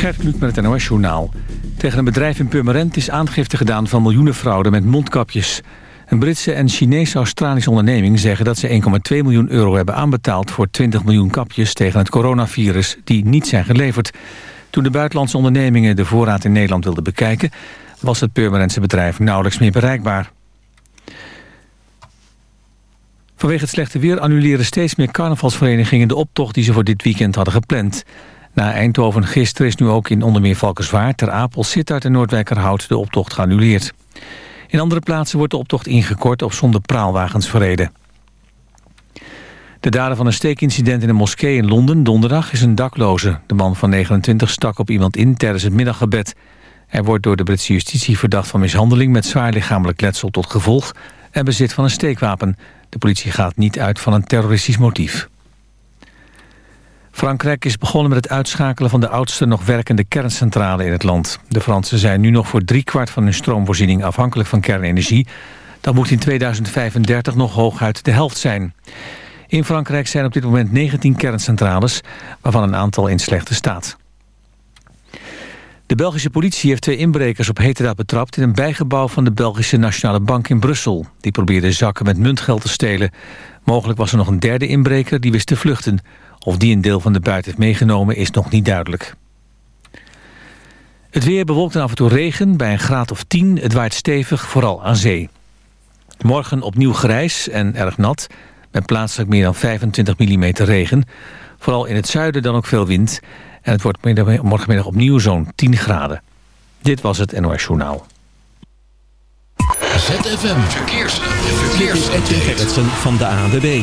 Gert Kluk met het NOS Journaal. Tegen een bedrijf in Purmerend is aangifte gedaan van miljoenen fraude met mondkapjes. Een Britse en Chinese-Australische onderneming zeggen dat ze 1,2 miljoen euro hebben aanbetaald voor 20 miljoen kapjes tegen het coronavirus die niet zijn geleverd. Toen de buitenlandse ondernemingen de voorraad in Nederland wilden bekijken, was het Purmerendse bedrijf nauwelijks meer bereikbaar. Vanwege het slechte weer annuleren steeds meer carnavalsverenigingen de optocht die ze voor dit weekend hadden gepland. Na Eindhoven gisteren is nu ook in onder meer Valkenswaard, Ter Apel, Sittard en Noordwijkerhout de optocht geannuleerd. In andere plaatsen wordt de optocht ingekort of zonder praalwagens verreden. De dader van een steekincident in een moskee in Londen donderdag is een dakloze. De man van 29 stak op iemand in tijdens het middaggebed. Hij wordt door de Britse justitie verdacht van mishandeling met zwaar lichamelijk letsel tot gevolg en bezit van een steekwapen. De politie gaat niet uit van een terroristisch motief. Frankrijk is begonnen met het uitschakelen van de oudste nog werkende kerncentrale in het land. De Fransen zijn nu nog voor driekwart van hun stroomvoorziening afhankelijk van kernenergie. Dat moet in 2035 nog hooguit de helft zijn. In Frankrijk zijn op dit moment 19 kerncentrales, waarvan een aantal in slechte staat. De Belgische politie heeft twee inbrekers op heterdaad betrapt... in een bijgebouw van de Belgische Nationale Bank in Brussel. Die probeerde zakken met muntgeld te stelen. Mogelijk was er nog een derde inbreker die wist te vluchten. Of die een deel van de buit heeft meegenomen is nog niet duidelijk. Het weer bewolkt en af en toe regen bij een graad of 10. Het waait stevig, vooral aan zee. Morgen opnieuw grijs en erg nat. Met plaatselijk meer dan 25 mm regen. Vooral in het zuiden dan ook veel wind. En het wordt morgenmiddag opnieuw zo'n 10 graden. Dit was het NOS Journaal. ZFM Verkeers. Verkeers. Gerritsen van de ANWB.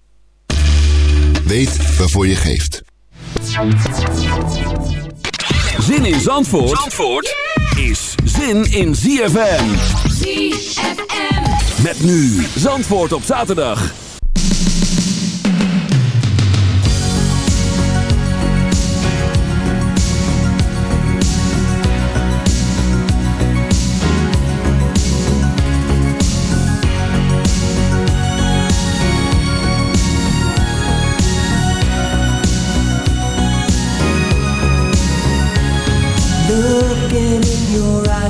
Weet waarvoor je geeft. Zin in Zandvoort, Zandvoort is zin in ZFM. ZFM. Met nu Zandvoort op zaterdag.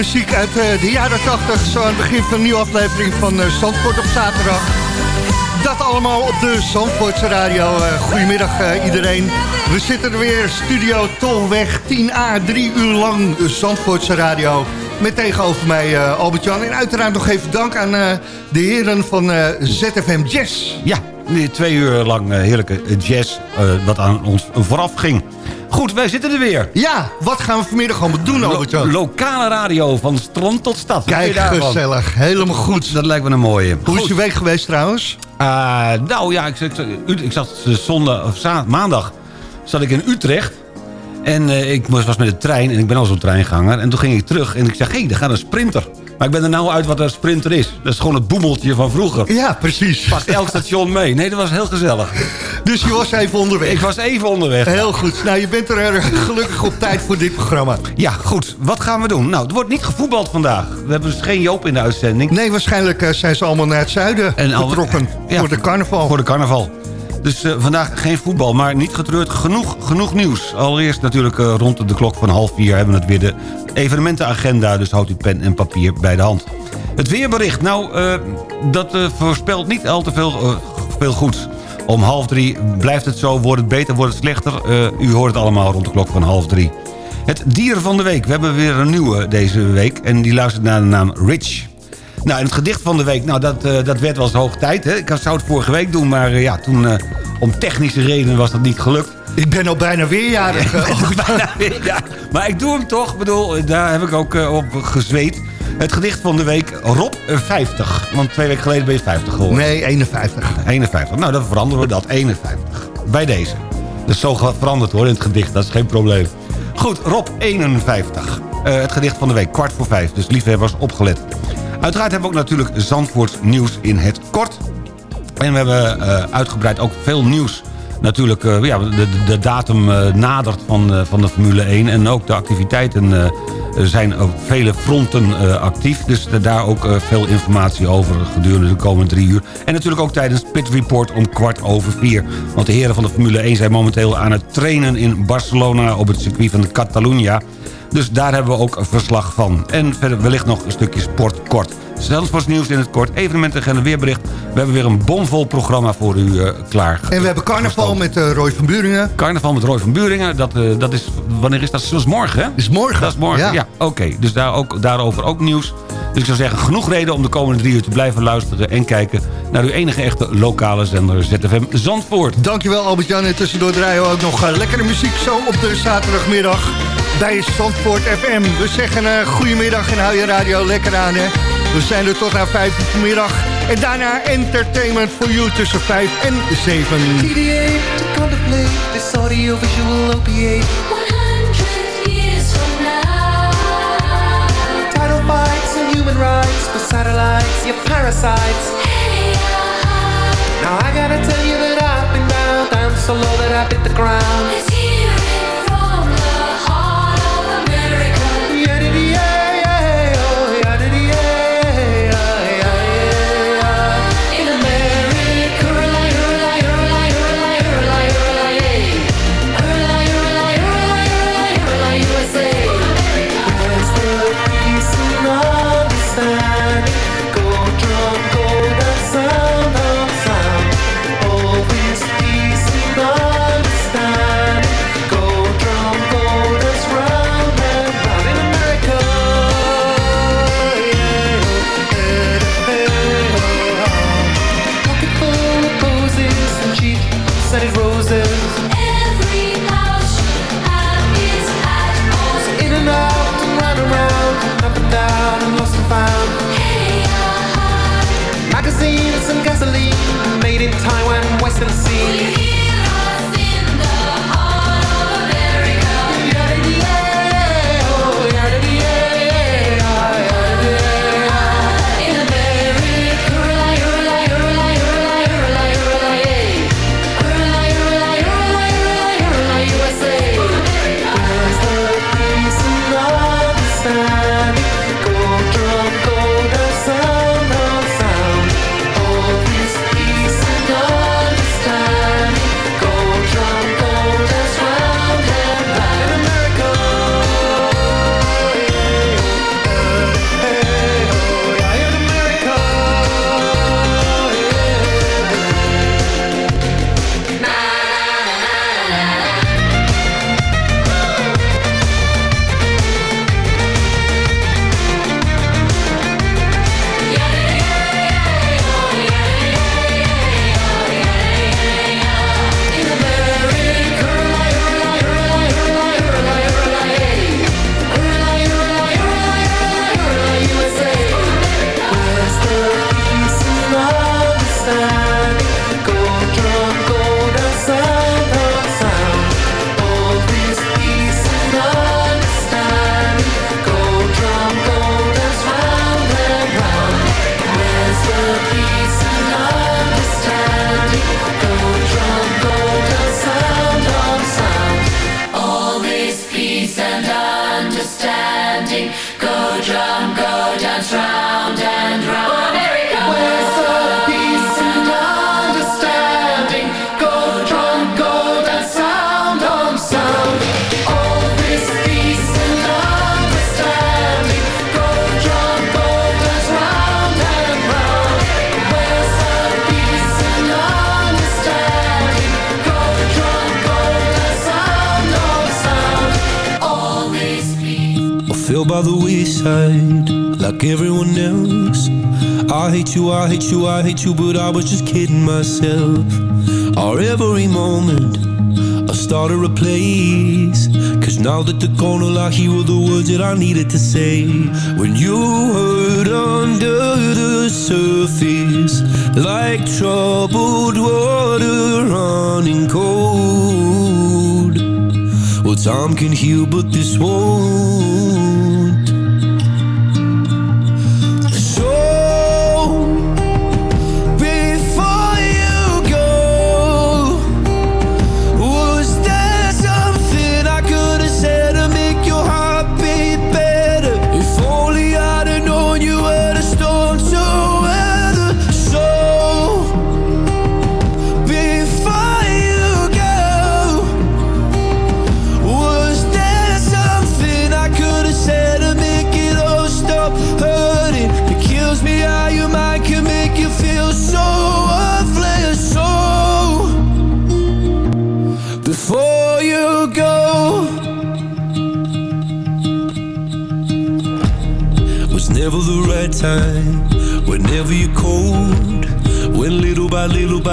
muziek uit eh, de jaren 80. Zo aan het begin van een nieuwe aflevering van uh, Zandvoort op zaterdag. Dat allemaal op de Zandvoortse radio. Uh, goedemiddag iedereen. We zitten er weer, studio Tolweg 10A, drie uur lang Zandvoortse radio. Met tegenover mij Albert-Jan. En uiteraard nog even dank aan de heren van ZFM Jazz. Ja, twee uur lang heerlijke jazz wat aan ons vooraf ging. Goed, wij zitten er weer. Ja, wat gaan we vanmiddag allemaal doen, Albert-Jan? Lo lokale radio, van strand tot stad. Kijk, gezellig. Helemaal goed. Dat lijkt me een mooie. Hoe goed. is je week geweest trouwens? Uh, nou ja, ik, ik, ik, ik zat zondag, of maandag zat ik in Utrecht. En uh, ik was met de trein en ik ben al zo'n treinganger. En toen ging ik terug en ik zeg, hé, hey, daar gaat een sprinter. Maar ik ben er nou uit wat een sprinter is. Dat is gewoon het boemeltje van vroeger. Ja, precies. Pakt elk station mee. Nee, dat was heel gezellig. Dus je was even onderweg? Ik was even onderweg. Heel goed. Nou, je bent er erg gelukkig op tijd voor dit programma. Ja, goed. Wat gaan we doen? Nou, er wordt niet gevoetbald vandaag. We hebben dus geen Joop in de uitzending. Nee, waarschijnlijk uh, zijn ze allemaal naar het zuiden en getrokken. Ja, voor de carnaval. Voor de carnaval. Dus uh, vandaag geen voetbal, maar niet getreurd. Genoeg, genoeg nieuws. Allereerst natuurlijk uh, rond de klok van half vier hebben we het weer de evenementenagenda. Dus houdt u pen en papier bij de hand. Het weerbericht, nou, uh, dat voorspelt niet al te veel, veel goeds. Om half drie blijft het zo, wordt het beter, wordt het slechter. u hoort het allemaal rond de klok van half drie. Het dier van de week. We hebben weer een nieuwe deze week. En die luistert naar de naam Rich. Nou, en het gedicht van de week, nou, dat, uh, dat werd wel eens hoog tijd. Hè? Ik zou het vorige week doen, maar uh, ja, toen uh, om technische redenen was dat niet gelukt. Ik ben al bijna weerjarig. bijna weer, Maar ik doe hem toch. Ik bedoel, daar heb ik ook op gezweet. Het gedicht van de week, Rob 50. Want twee weken geleden ben je 50 geworden. Nee, 51. 51. Nou, dan veranderen we dat. 51. Bij deze. Dus zo veranderd hoor in het gedicht. Dat is geen probleem. Goed, Rob 51. het gedicht van de week, kwart voor vijf. Dus liefhebbers, opgelet. Uiteraard hebben we ook natuurlijk Zandvoorts nieuws in het kort. En we hebben uh, uitgebreid ook veel nieuws. Natuurlijk, uh, ja, de, de datum uh, nadert van, van de Formule 1. En ook de activiteiten zijn op vele fronten actief. Dus daar ook veel informatie over gedurende de komende drie uur. En natuurlijk ook tijdens Pit Report om kwart over vier. Want de heren van de Formule 1 zijn momenteel aan het trainen in Barcelona... op het circuit van Catalunya. Dus daar hebben we ook een verslag van. En verder wellicht nog een stukje sport kort. Zelfs nieuws in het kort, evenementen, weerbericht. We hebben weer een bomvol programma voor u uh, klaar. En we hebben carnaval met uh, Roy van Buringen. Carnaval met Roy van Buringen. Dat, uh, dat is, wanneer is dat? Dat is morgen, hè? is morgen. Dat is morgen, ja. ja Oké, okay. dus daar ook, daarover ook nieuws. Dus ik zou zeggen, genoeg reden om de komende drie uur te blijven luisteren... en kijken naar uw enige echte lokale zender ZFM Zandvoort. Dankjewel Albert-Jan. En tussendoor draaien we ook nog lekkere muziek zo op de zaterdagmiddag bij Zandvoort FM. We zeggen uh, goedemiddag en hou je radio lekker aan, hè. We zijn er tot aan 5 uur vanmiddag. En daarna Entertainment for You tussen 5 en 7. PDA to contemplate this audiovisual opiate. 100 years from now. Title fights and human rights for satellites, your parasites. Hey, uh, now I gotta tell you that I've been down, down so low that I hit the ground. I was just kidding myself. Our every moment, I started a place. Cause now that the corner all I hear the words that I needed to say. When you hurt under the surface, like troubled water running cold. Well, time can heal, but this won't.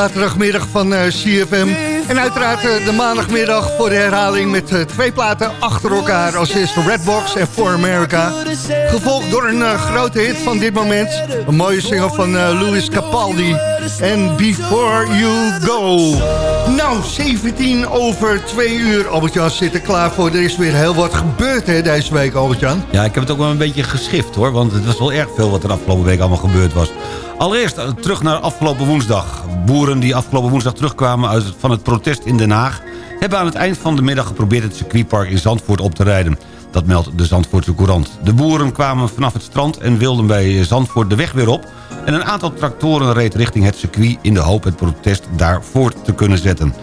zaterdagmiddag van eh, CFM. En uiteraard eh, de maandagmiddag voor de herhaling met eh, twee platen achter elkaar. Als eerste Redbox en For America. Gevolgd door een grote hit van dit moment. Een mooie single van Louis Capaldi. En Before You Go. Nou, 17 over 2 uur. Albert-Jan zit er klaar voor. Er is weer heel wat gebeurd hè, deze week, Albert-Jan. Ja, ik heb het ook wel een beetje geschift hoor. Want het was wel erg veel wat er afgelopen week allemaal gebeurd was. Allereerst eh, terug naar afgelopen woensdag. Boeren die afgelopen woensdag terugkwamen uit, van het protest in Den Haag... hebben aan het eind van de middag geprobeerd het circuitpark in Zandvoort op te rijden. Dat meldt de Zandvoortse Courant. De boeren kwamen vanaf het strand en wilden bij Zandvoort de weg weer op... en een aantal tractoren reed richting het circuit... in de hoop het protest daar voort te kunnen zetten.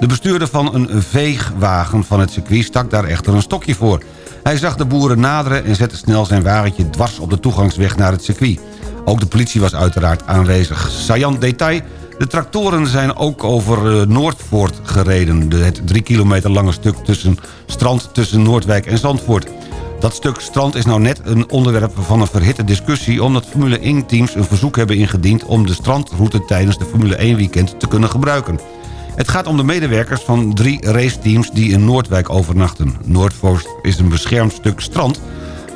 De bestuurder van een veegwagen van het circuit stak daar echter een stokje voor. Hij zag de boeren naderen en zette snel zijn wagentje dwars op de toegangsweg naar het circuit. Ook de politie was uiteraard aanwezig. Saillant detail, de tractoren zijn ook over eh, Noordvoort gereden. De, het drie kilometer lange stuk tussen strand tussen Noordwijk en Zandvoort. Dat stuk strand is nou net een onderwerp van een verhitte discussie... omdat Formule 1-teams een verzoek hebben ingediend... om de strandroute tijdens de Formule 1-weekend te kunnen gebruiken. Het gaat om de medewerkers van drie raceteams die in Noordwijk overnachten. Noordvoort is een beschermd stuk strand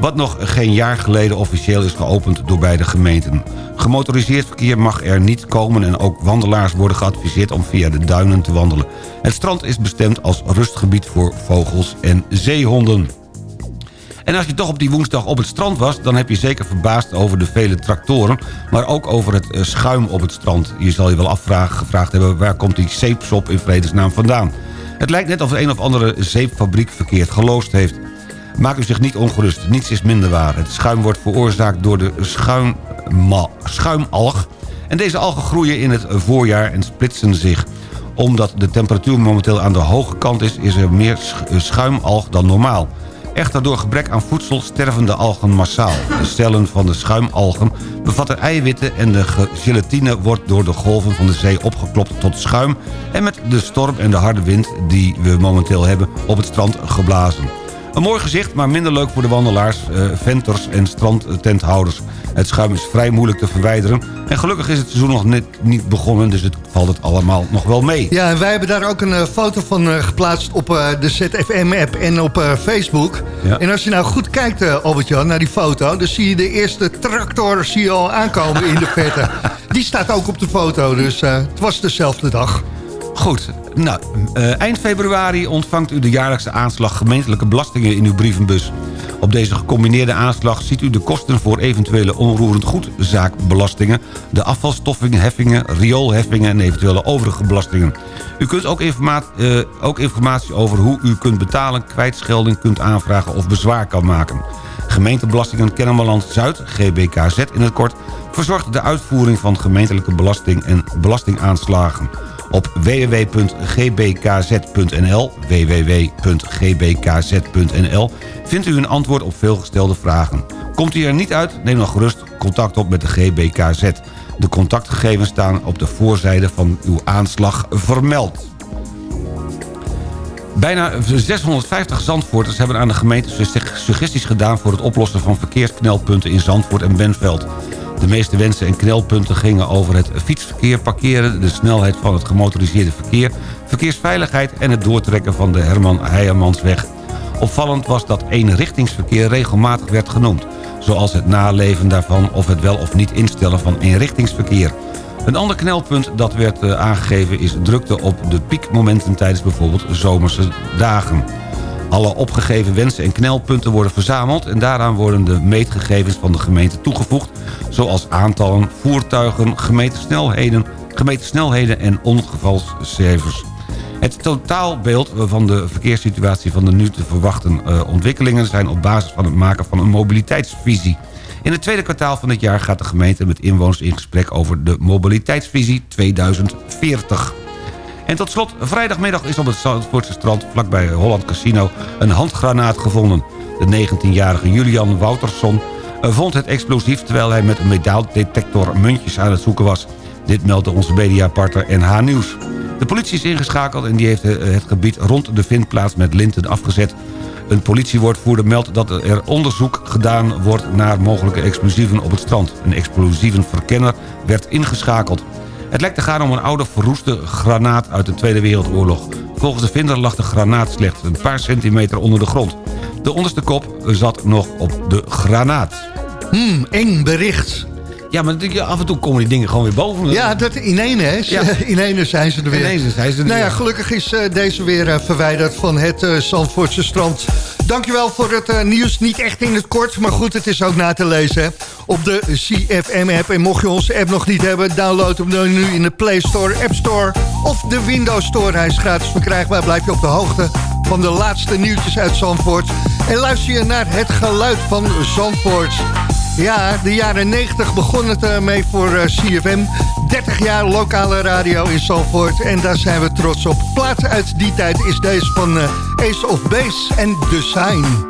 wat nog geen jaar geleden officieel is geopend door beide gemeenten. Gemotoriseerd verkeer mag er niet komen en ook wandelaars worden geadviseerd om via de duinen te wandelen. Het strand is bestemd als rustgebied voor vogels en zeehonden. En als je toch op die woensdag op het strand was... dan heb je zeker verbaasd over de vele tractoren... maar ook over het eh, schuim op het strand. Je zal je wel afvragen, gevraagd hebben... waar komt die zeepsop in vredesnaam vandaan? Het lijkt net of een of andere zeepfabriek verkeerd geloosd heeft. Maak u zich niet ongerust, niets is minder waar. Het schuim wordt veroorzaakt door de schuimalg... en deze algen groeien in het voorjaar en splitsen zich. Omdat de temperatuur momenteel aan de hoge kant is... is er meer sch- schuimalg dan normaal. Echter door gebrek aan voedsel sterven de algen massaal. De cellen van de schuimalgen bevatten eiwitten... en de ge- gelatine wordt door de golven van de zee opgeklopt tot schuim... en met de storm en de harde wind die we momenteel hebben op het strand geblazen. Een mooi gezicht, maar minder leuk voor de wandelaars, eh, venters en strandtenthouders. Het schuim is vrij moeilijk te verwijderen. En gelukkig is het seizoen nog net niet begonnen, dus het valt het allemaal nog wel mee. Ja, en wij hebben daar ook een eh, foto van eh, geplaatst op de ZFM-app en op Facebook. Ja. En als je nou goed kijkt, Albert-Jan, naar die foto... dan zie je de eerste tractor zie je al aankomen in de verte. Die staat ook op de foto, dus het was dezelfde dag. Goed, nou, eh, eind februari ontvangt u de jaarlijkse aanslag gemeentelijke belastingen in uw brievenbus. Op deze gecombineerde aanslag ziet u de kosten voor eventuele onroerend goedzaakbelastingen... de afvalstoffenheffingen, rioolheffingen en eventuele overige belastingen. U kunt ook, informa eh, ook informatie over hoe u kunt betalen, kwijtschelding kunt aanvragen of bezwaar kan maken. Gemeentebelastingen Kennemerland Zuid, GBKZ in het kort... verzorgt de uitvoering van gemeentelijke belasting en belastingaanslagen. Op www.gbkz.nl www.gbkz.nl vindt u een antwoord op veelgestelde vragen. Komt u er niet uit, neem dan gerust contact op met de GBKZ. De contactgegevens staan op de voorzijde van uw aanslag vermeld. Bijna 650 Zandvoorters hebben aan de gemeente suggesties gedaan... voor het oplossen van verkeersknelpunten in Zandvoort en Benveld. De meeste wensen en knelpunten gingen over het fietsverkeer parkeren... de snelheid van het gemotoriseerde verkeer... verkeersveiligheid en het doortrekken van de Herman Heijermansweg. Opvallend was dat eenrichtingsverkeer regelmatig werd genoemd... zoals het naleven daarvan of het wel of niet instellen van eenrichtingsverkeer. Een ander knelpunt dat werd eh, aangegeven is drukte op de piekmomenten tijdens bijvoorbeeld zomerse dagen. Alle opgegeven wensen en knelpunten worden verzameld... en daaraan worden de meetgegevens van de gemeente toegevoegd... zoals aantallen, voertuigen, gemeten snelheden, gemeten snelheden en ongevalscijfers. Het totaalbeeld van de verkeerssituatie van de nu te verwachten eh, ontwikkelingen... zijn op basis van het maken van een mobiliteitsvisie. In het tweede kwartaal van dit jaar gaat de gemeente met inwoners in gesprek... over de mobiliteitsvisie 2040. En tot slot, vrijdagmiddag is op het Zandvoortse strand... vlakbij Holland Casino een handgranaat gevonden. De 19-jarige Julian Woutersson eh, vond het explosief... terwijl hij met een metaaldetector muntjes aan het zoeken was. Dit meldde onze mediapartner NH Nieuws. De politie is ingeschakeld en die heeft eh, het gebied rond de vindplaats met linten afgezet. Een politiewoordvoerder meldt dat er onderzoek gedaan wordt naar mogelijke explosieven op het strand. Een explosievenverkenner werd ingeschakeld. Het lijkt te gaan om een oude verroeste granaat uit de Tweede Wereldoorlog. Volgens de vinder lag de granaat slechts een paar centimeter onder de grond. De onderste kop zat nog op de granaat. Hmm, eng bericht. Ja, maar af en toe komen die dingen gewoon weer boven. Ja, dat in ene, hè? Ja. In zijn ze er weer. Ineens zijn ze er nou ja, weer. gelukkig is eh, deze weer eh, verwijderd van het eh Zandvoortse strand. Dankjewel voor het eh, nieuws. Niet echt in het kort, maar goed, het is ook na te lezen op de CFM-app. En mocht je onze app nog niet hebben, download hem dan nu in de Play Store, App Store of de Windows Store. Hij is gratis verkrijgbaar. Blijf je op de hoogte van de laatste nieuwtjes uit Zandvoort. En luister je naar het geluid van Zandvoort. Ja, de jaren 90 begon het eh, mee voor eh, CFM. 30 jaar lokale radio in Zandvoort. En daar zijn we trots op. Plaat uit die tijd is deze van eh, Ace of Base en The Sign.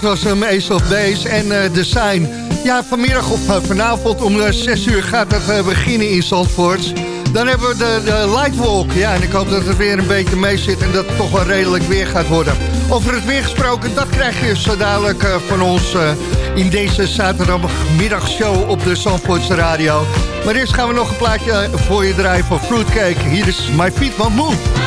Dat was hem Ace of Base en eh, The Sign. Ja, vanmiddag of eh, vanavond om uh, 6 uur gaat het eh, beginnen in Zandvoort. Dan hebben we de, de Lightwalk. Ja, en ik hoop dat het weer een beetje mee zit en dat het toch wel redelijk weer gaat worden. Over het weer gesproken, dat krijg je zo dadelijk eh, van ons eh, in deze zaterdagmiddagshow op de Zandvoortse Radio. Maar eerst gaan we nog een plaatje voor je draaien van Fruitcake. Hier is My Feet Won't Move.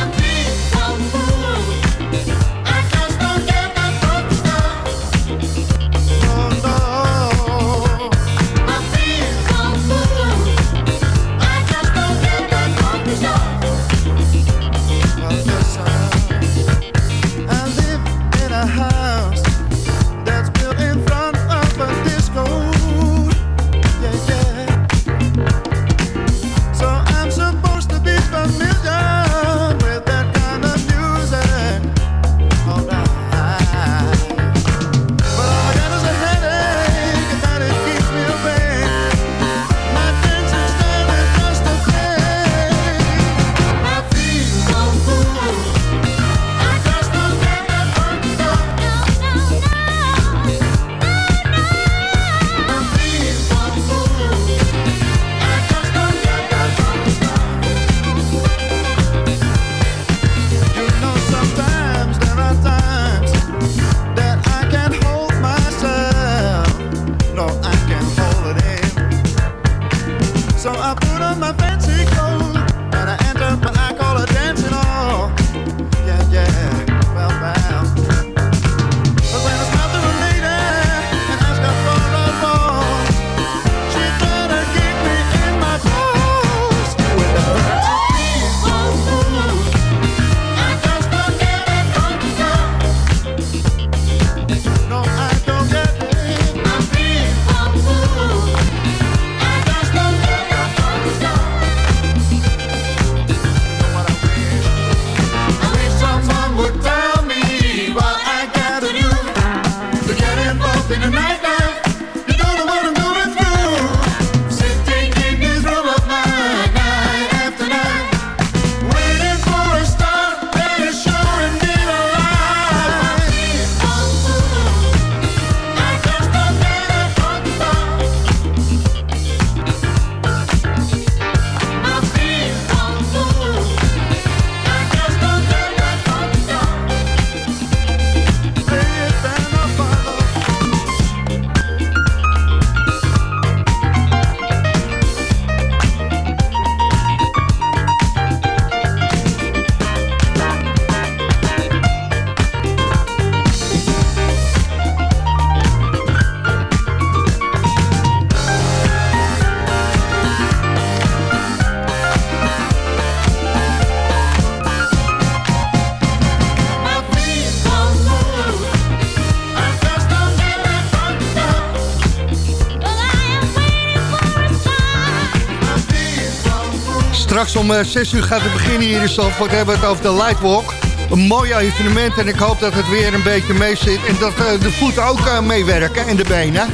Straks om 6 uur gaat het beginnen hier in Zandvoort. Hebben we het over de Lightwalk. Een mooi evenement en ik hoop dat het weer een beetje mee zit. En dat eh, de voeten ook eh, meewerken en de benen.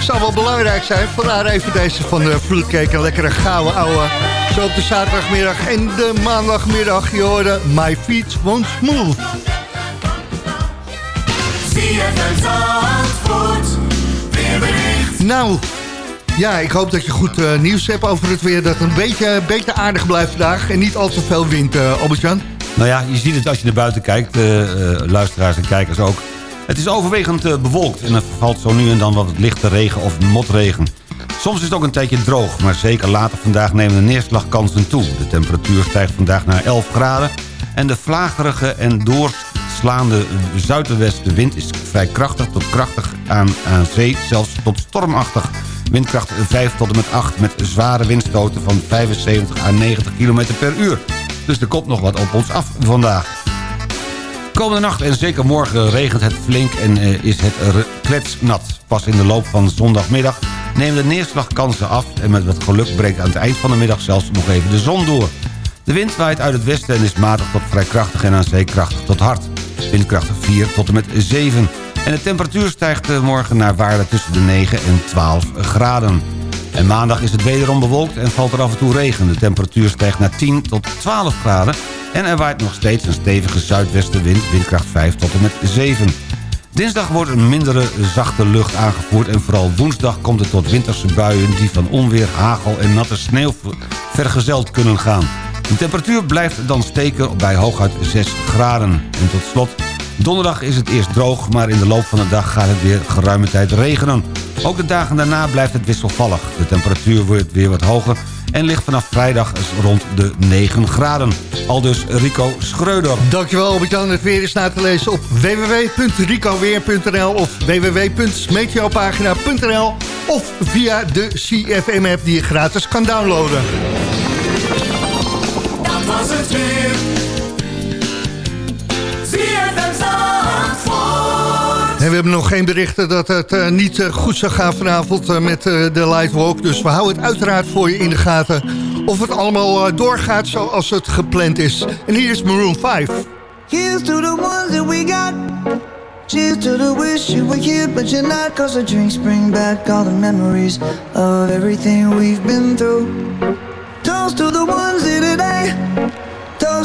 Zou wel belangrijk zijn. Vandaar even deze van de Fruitcake. Een lekkere gouden ouwe. Zo op de zaterdagmiddag en de maandagmiddag. Je hoorde My Feet Won't Move. Nou, ja, ik hoop dat je goed eh, nieuws hebt over het weer. Dat het een beetje, beetje aardig blijft vandaag. En niet al te veel wind, Albert-Jan. Nou ja, je ziet het als je naar buiten kijkt, eh, luisteraars en kijkers ook. Het is overwegend bewolkt en er valt zo nu en dan wat lichte regen of motregen. Soms is het ook een tijdje droog, maar zeker later vandaag nemen de neerslagkansen toe. De temperatuur stijgt vandaag naar 11 graden en de vlagerige en doorslaande zuidwestenwind is vrij krachtig tot krachtig aan, aan zee, zelfs tot stormachtig. Windkracht 5 tot en met 8 met zware windstoten van 75 à 90 km per uur. Dus er komt nog wat op ons af vandaag. Komende nacht en zeker morgen regent het flink en eh, is het kletsnat. Pas in de loop van zondagmiddag nemen de neerslagkansen af... en met wat geluk breekt aan het eind van de middag zelfs nog even de zon door. De wind waait uit het westen en is matig tot vrij krachtig en aan zee krachtig tot hard. Windkracht 4 tot en met 7. En de temperatuur stijgt eh, morgen naar waarde tussen de 9 en 12 graden. En maandag is het wederom bewolkt en valt er af en toe regen. De temperatuur stijgt naar 10 tot 12 graden... en er waait nog steeds een stevige zuidwestenwind, windkracht 5 tot en met 7. Dinsdag wordt een mindere zachte lucht aangevoerd... en vooral woensdag komt het tot winterse buien... die van onweer, hagel en natte sneeuw vergezeld kunnen gaan. De temperatuur blijft dan steken bij hooguit 6 graden. En tot slot, donderdag is het eerst droog... maar in de loop van de dag gaat het weer geruime tijd regenen. Ook de dagen daarna blijft het wisselvallig. De temperatuur wordt weer wat hoger en ligt vanaf vrijdag rond de 9 graden. Aldus Rico Schreuder. Dankjewel Albert-Jan. Het weer is na te lezen op www.ricoweer.nl of www.meteopagina.nl of via de CFM-app die je gratis kan downloaden. Dat was het weer. En we hebben nog geen berichten dat het eh, niet eh, goed zou gaan vanavond eh, met de live walk. Dus we houden het uiteraard voor je in de gaten of het allemaal doorgaat zoals het gepland is. En hier is Maroon 5. Here's to the ones that we got. Cheers to the wish you were here, but you're not. Cause the drinks bring back all the memories of everything we've been through. Toast to the ones here today.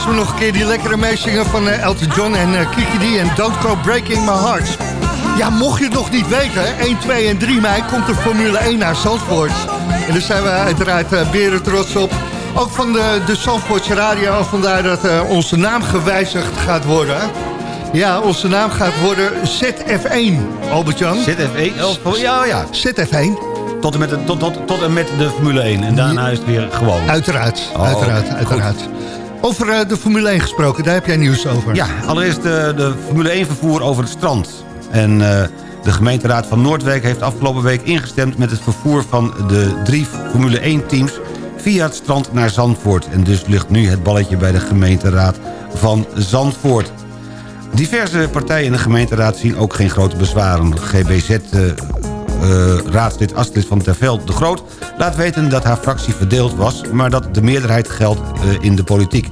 me nog een keer die lekkere meezingen van eh, Elton John en uh, Kiki D en Don't Go Breaking My Heart. Ja, mocht je het nog niet weten, hè, 1, 2 en 3 mei komt de Formule 1 naar Zandvoort. En daar zijn we uiteraard uh, beren trots op. Ook van de, de Zandvoortse radio, vandaar dat onze naam gewijzigd gaat worden. Ja, onze naam gaat worden ZF1, Albert-Jan. ZF1? Oh, ja, ja. ZF1. Tot en, met de, tot, tot, tot en met de Formule 1. En daarna is het weer gewoon. Uiteraard, Oh, uiteraard, uiteraard. Over uh, de Formule 1 gesproken, daar heb jij nieuws over. Ja, allereerst de, de Formule 1 vervoer over het strand. En uh, de gemeenteraad van Noordwijk heeft afgelopen week ingestemd... met het vervoer van de drie Formule 1 teams via het strand naar Zandvoort. En dus ligt nu het balletje bij de gemeenteraad van Zandvoort. Diverse partijen in de gemeenteraad zien ook geen grote bezwaren. GBZ-raadslid uh, Astrid van Terveld de Groot laat weten dat haar fractie verdeeld was... maar dat de meerderheid geldt uh, in de politiek.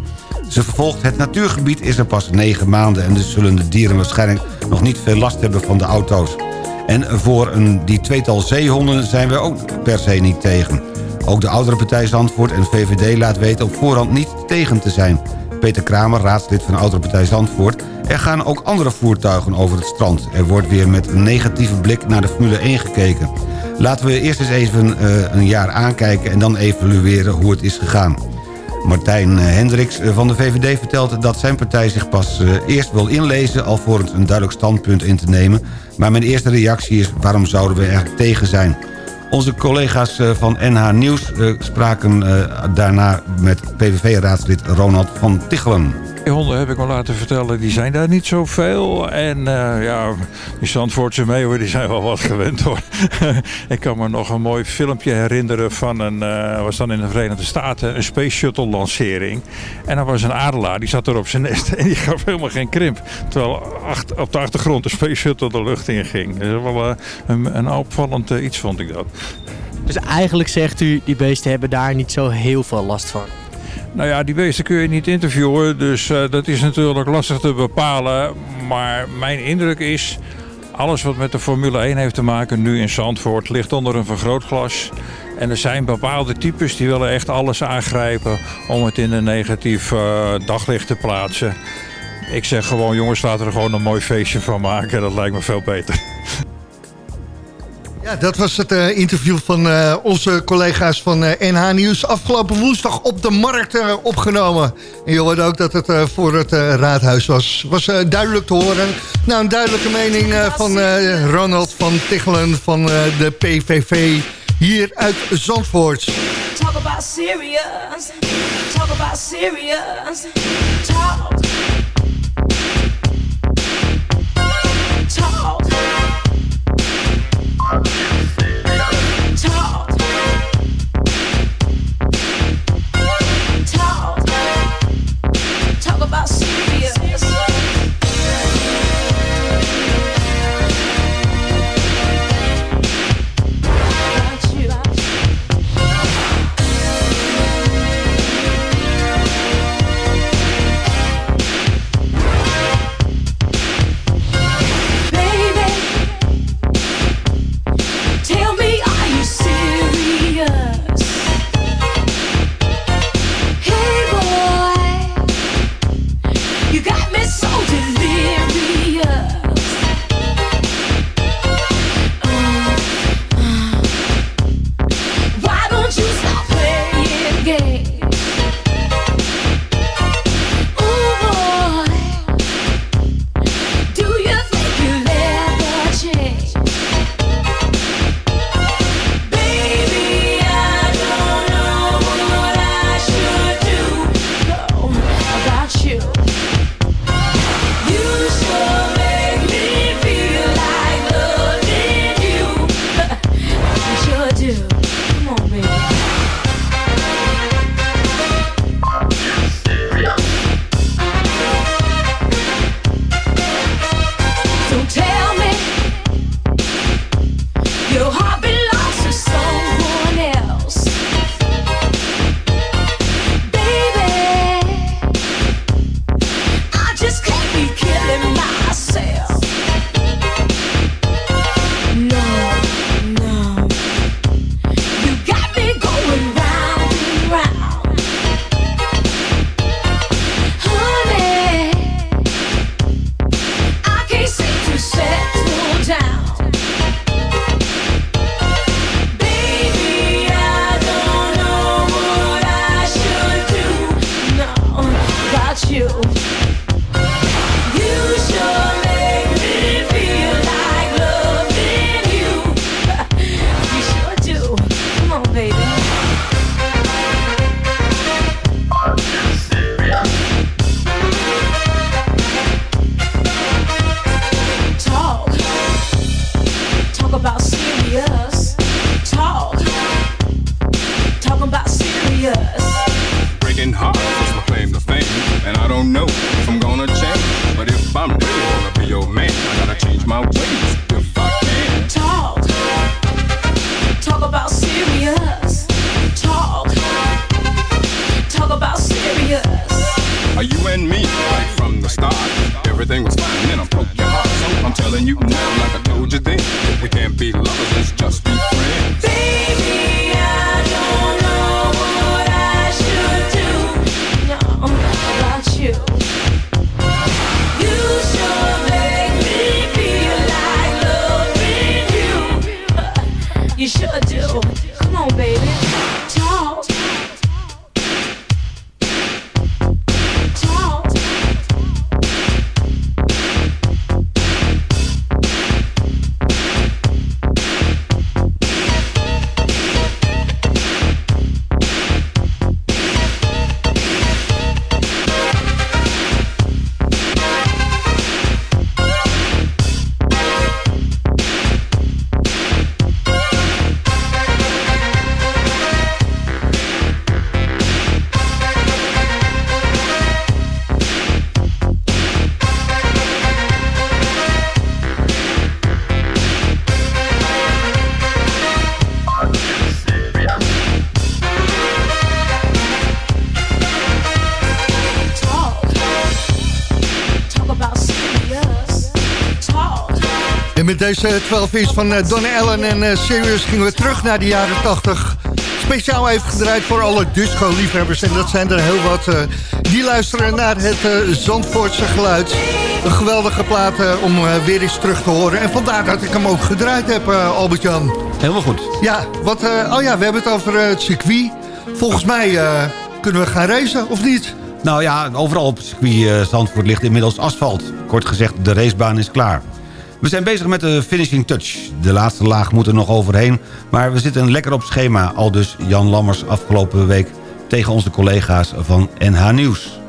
Ze vervolgt het natuurgebied is er pas negen maanden... en dus zullen de dieren waarschijnlijk nog niet veel last hebben van de auto's. En voor een, die tweetal zeehonden zijn we ook per se niet tegen. Ook de oudere partij Zandvoort en VVD laat weten op voorhand niet tegen te zijn. Peter Kramer, raadslid van de oudere partij Zandvoort... er gaan ook andere voertuigen over het strand. Er wordt weer met een negatieve blik naar de Formule 1 gekeken. Laten we eerst eens even uh, een jaar aankijken... en dan evalueren hoe het is gegaan. Martijn Hendricks van de VVD vertelt dat zijn partij zich pas eerst wil inlezen... alvorens een duidelijk standpunt in te nemen. Maar mijn eerste reactie is waarom zouden we eigenlijk tegen zijn... Onze collega's van NH Nieuws spraken daarna met PVV-raadslid Ronald van Tichelen. Honden heb ik me laten vertellen, die zijn daar niet zoveel. En uh, ja, die Zandvoortse meeuwen, die zijn wel wat gewend hoor. ik kan me nog een mooi filmpje herinneren van een, uh, was dan in de Verenigde Staten, een Space Shuttle lancering. En dan was een adelaar, die zat er op zijn nest en die gaf helemaal geen krimp. Terwijl op de achtergrond de Space Shuttle de lucht in ging. Dat is wel uh, een, een opvallend iets vond ik dat. Dus eigenlijk zegt u, die beesten hebben daar niet zo heel veel last van. Nou ja, die beesten kun je niet interviewen, dus uh, dat is natuurlijk lastig te bepalen. Maar mijn indruk is, alles wat met de Formule 1 heeft te maken nu in Zandvoort ligt onder een vergrootglas. En er zijn bepaalde types die willen echt alles aangrijpen om het in een negatief uh, daglicht te plaatsen. Ik zeg gewoon, jongens, laten er gewoon een mooi feestje van maken. Dat lijkt me veel beter. Ja, dat was het uh, interview van uh, onze collega's van NH Nieuws. Afgelopen woensdag op de markt opgenomen. En je hoorde ook dat het voor het raadhuis was. Was duidelijk te horen. Nou, een duidelijke mening van Ronald van Tichelen van de PVV hier uit Zandvoort. Talk about serious. Talk about serious. you hopping. Deze 12 inch van eh, Donna Allen en eh, Sirius gingen we terug naar de jaren 80. Speciaal even gedraaid voor alle disco-liefhebbers. En dat zijn er heel wat eh, die luisteren naar het Zandvoortse geluid. Een geweldige plaat om weer eens terug te horen. En vandaar dat ik hem ook gedraaid heb, Albert-Jan. Helemaal goed. Ja, wat, oh ja, we hebben het over het circuit. Volgens mij kunnen we gaan racen, of niet? Nou ja, overal op het circuit Zandvoort ligt inmiddels asfalt. Kort gezegd, de racebaan is klaar. We zijn bezig met de finishing touch. De laatste laag moet er nog overheen, maar we zitten lekker op schema. Al dus Jan Lammers afgelopen week tegen onze collega's van NH Nieuws.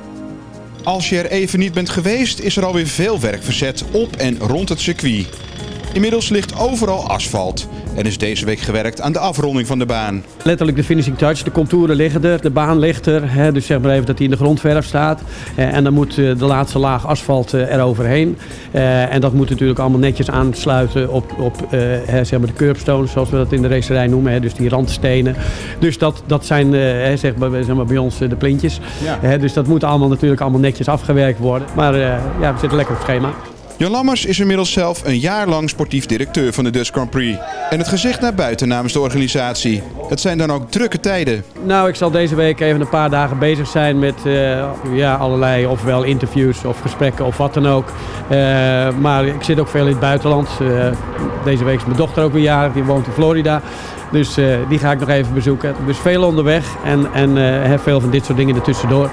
Als je er even niet bent geweest, is er alweer veel werk verzet op en rond het circuit. Inmiddels ligt overal asfalt en is deze week gewerkt aan de afronding van de baan. Letterlijk de finishing touch. De contouren liggen er, de baan ligt er. Hè, dus zeg maar even dat hij in de grondverf staat. Eh, en dan moet eh, de laatste laag asfalt eh, eroverheen. Eh, en dat moet natuurlijk allemaal netjes aansluiten op, op eh, zeg maar de curbstones, zoals we dat in de racerij noemen. Hè, dus die randstenen. Dus dat, dat zijn eh, zeg maar, zeg maar bij ons de plintjes. Ja. Dus dat moet allemaal natuurlijk allemaal netjes afgewerkt worden. Maar eh, ja, we zitten lekker op schema. Jan Lammers is inmiddels zelf een jaar lang sportief directeur van de Dutch Grand Prix. En het gezicht naar buiten namens de organisatie. Het zijn dan ook drukke tijden. Nou, ik zal deze week even een paar dagen bezig zijn met eh, ja, allerlei ofwel interviews of gesprekken of wat dan ook. Eh, maar ik zit ook veel in het buitenland. Eh, deze week is mijn dochter ook weer jarig, die woont in Florida. Dus die ga ik nog even bezoeken. Dus veel onderweg en, en heb veel van dit soort dingen ertussendoor.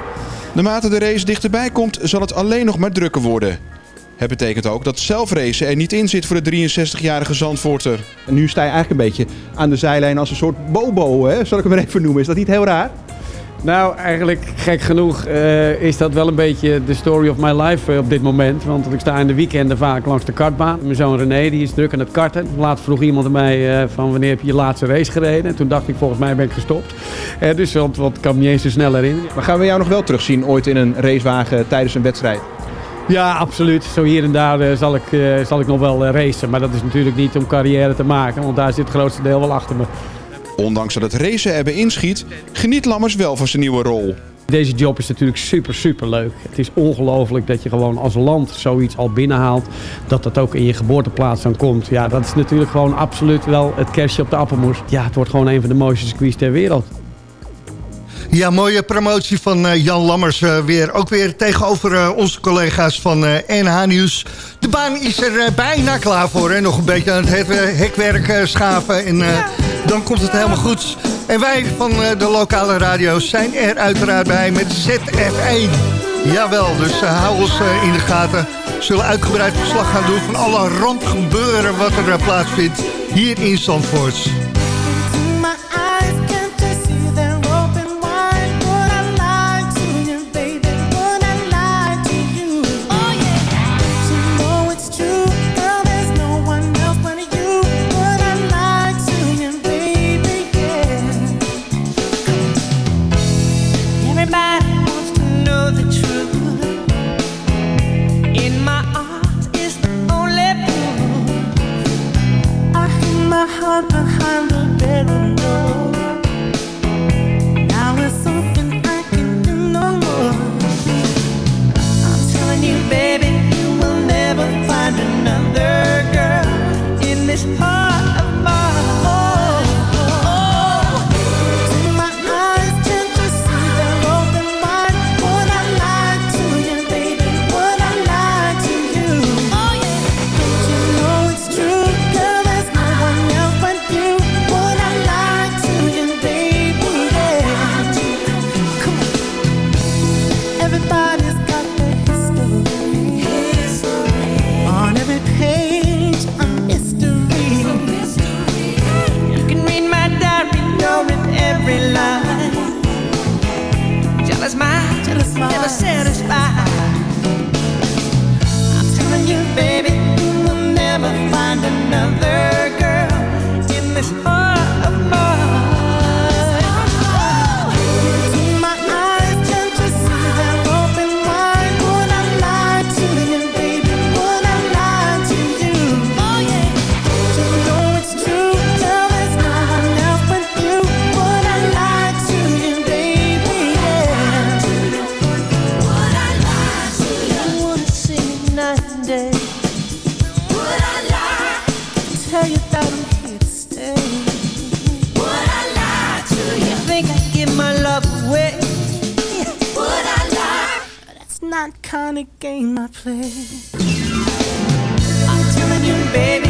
Naarmate de race dichterbij komt, zal het alleen nog maar drukker worden. Het betekent ook dat zelfracen er niet in zit voor de 63-jarige Zandvoorter. En nu sta je eigenlijk een beetje aan de zijlijn als een soort bobo, hè? zal ik hem maar even noemen. Is dat niet heel raar? Nou, eigenlijk gek genoeg eh, is dat wel een beetje de story of my life eh, op dit moment. Want ik sta in de weekenden vaak langs de kartbaan. Mijn zoon René die is druk aan het karten. Laatst vroeg iemand aan mij eh, van wanneer heb je je laatste race gereden. En toen dacht ik volgens mij ben ik gestopt. Dus want, want ik kan niet eens zo snel herinneren. Maar gaan we jou nog wel terugzien ooit in een racewagen tijdens een wedstrijd? Ja, absoluut. Zo hier en daar eh, zal, ik, eh, zal ik nog wel eh, racen. Maar dat is natuurlijk niet om carrière te maken. Want daar zit het grootste deel wel achter me. Ondanks dat het racen hebben inschiet, geniet Lammers wel van zijn nieuwe rol. Deze job is natuurlijk super, super leuk. Het is ongelooflijk dat je gewoon als land zoiets al binnenhaalt. Dat dat ook in je geboorteplaats dan komt. Ja, dat is natuurlijk gewoon absoluut wel het kerstje op de appelmoes. Ja, het wordt gewoon een van de mooiste circuits ter wereld. Ja, mooie promotie van eh, Jan Lammers eh, weer. Ook weer tegenover eh, onze collega's van NH Nieuws. De baan is er bijna klaar voor. Hè? Nog een beetje aan het hek- hekwerk schaven. En dan komt het helemaal goed. En wij van de lokale radio's zijn er uiteraard bij met ZF1. Jawel, dus hou ons in de gaten. We zullen uitgebreid verslag gaan doen van alle randgebeuren wat er plaatsvindt hier in Zandvoort. Not the kind of game I play. I'm telling you, baby,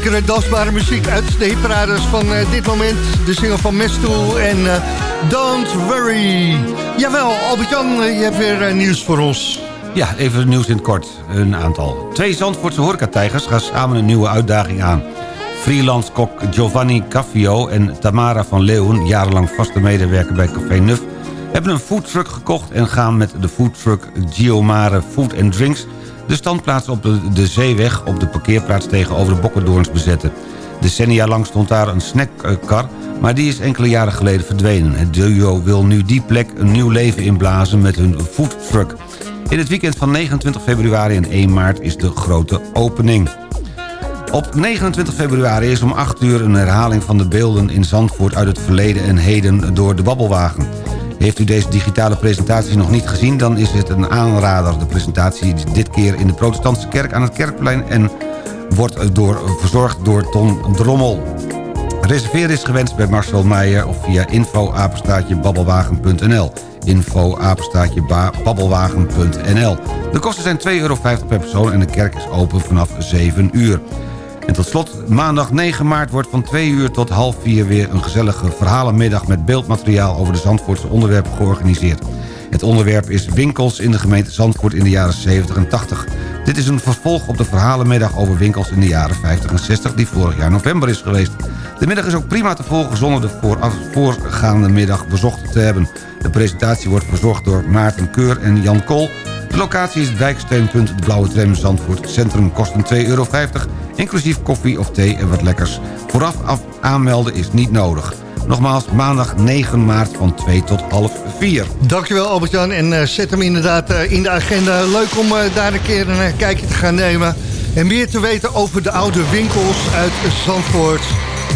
Lekkere dansbare muziek uit de hitparades van eh, dit moment. De single van Mestool en eh, Don't Worry. Jawel, Albert-Jan, eh, je hebt weer nieuws voor ons. Ja, even nieuws in het kort. Een aantal. Twee Zandvoortse horecatijgers gaan samen een nieuwe uitdaging aan. Freelance kok Giovanni Caffio en Tamara van Leeuwen... jarenlang vaste medewerker bij Café Nuf... hebben een foodtruck gekocht en gaan met de foodtruck Giomare Food and Drinks... de standplaats op de, Zeeweg op de parkeerplaats tegenover de Bokkendoorns bezetten. Decennia lang stond daar een snackkar, maar die is enkele jaren geleden verdwenen. Het duo wil nu die plek een nieuw leven inblazen met hun foodtruck. In het weekend van 29 februari en 1 maart is de grote opening. Op 29 februari is om 8 uur een herhaling van de beelden in Zandvoort... uit het verleden en heden door de Babbelwagen. Heeft u deze digitale presentatie nog niet gezien... dan is het een aanrader. De presentatie is dit keer in de protestantse kerk aan het Kerkplein... en wordt door, verzorgd door Ton Drommel. Reserveren is gewenst bij Marcel Meijer of via info-babbelwagen.nl info-babbelwagen.nl De kosten zijn 2,50 euro per persoon en de kerk is open vanaf 7 uur. En tot slot, maandag 9 maart wordt van 2 uur tot half 4 weer een gezellige verhalenmiddag met beeldmateriaal over de Zandvoortse onderwerpen georganiseerd. Het onderwerp is winkels in de gemeente Zandvoort in de jaren 70 en 80. Dit is een vervolg op de verhalenmiddag over winkels in de jaren 50 en 60 die vorig jaar november is geweest. De middag is ook prima te volgen zonder de voorgaande middag bezocht te hebben. De presentatie wordt verzorgd door Maarten Keur en Jan Kool. De locatie is het wijksteunpunt De Blauwe Tram Zandvoort. Centrum kost een 2,50 euro, inclusief koffie of thee en wat lekkers. Vooraf af aanmelden is niet nodig. Nogmaals, maandag 9 maart van 2 tot half 4. Dankjewel Albert-Jan en eh, zet hem inderdaad eh, in de agenda. Leuk om eh, daar een keer een kijkje te gaan nemen. En meer te weten over de oude winkels uit Zandvoort.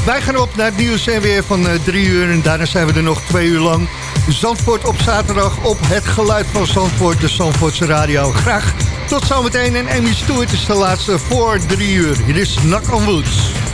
Wij gaan op naar het nieuws en weer van eh, drie uur. En daarna zijn we er nog twee uur lang. Zandvoort op zaterdag op het geluid van Zandvoort, de Zandvoortse radio. Graag tot zometeen. En Amy Stewart is de laatste voor drie uur. Hier is Knock on Woods.